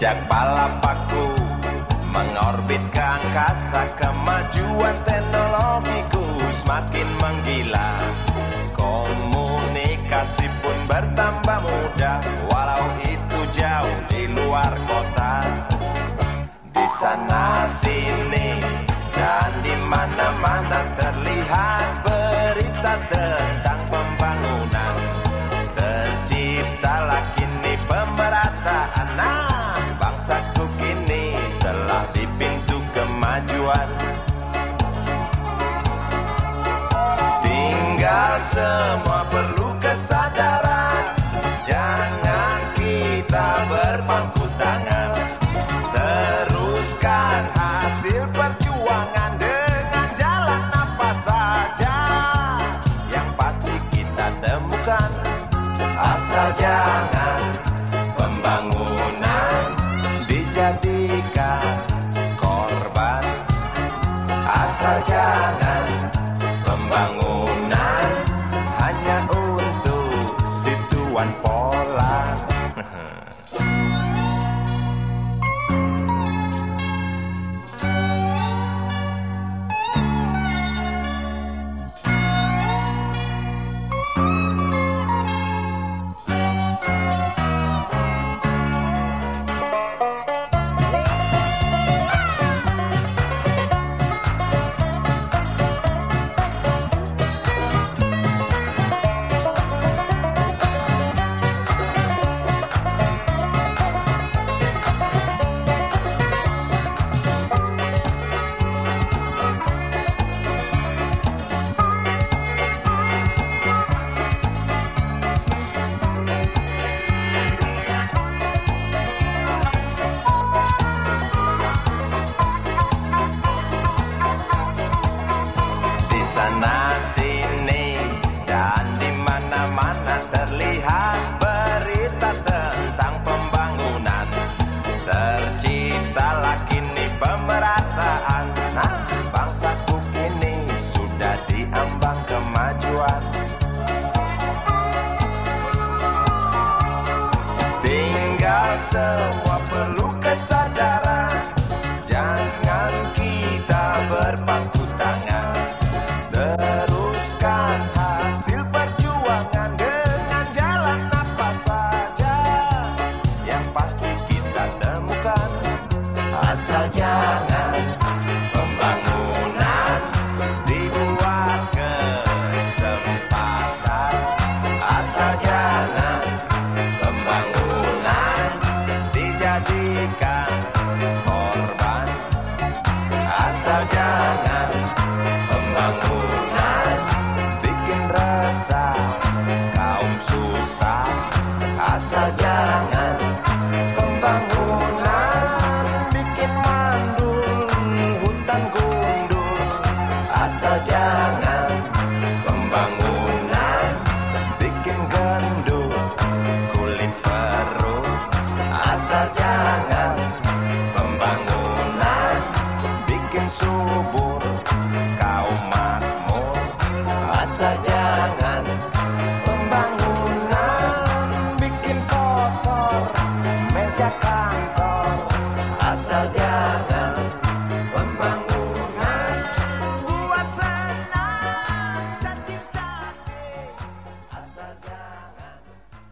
Sejak balapaku mengorbit ke angkasa Kemajuan teknologiku. Semakin menggila Komunikasi pun bertambah mudah. Walau itu jauh di luar kota Di sana sini dan di mana-mana terlihat berita tentang Tinggal semua perlu kesadaran. Jangan kita berpangku tangan. Teruskan hasil perjuangan Dengan jalan apa saja. Yang pasti kita temukan Asal jangan pembangunan Dijadikan korban. Asal jangan sana sini dan di mana-mana terlihat berita tentang pembangunan. Terciptalah kini pemerataan. Nah, bangsaku kini sudah diambang kemajuan. Tinggal semua perlu Asal hutan gundul asal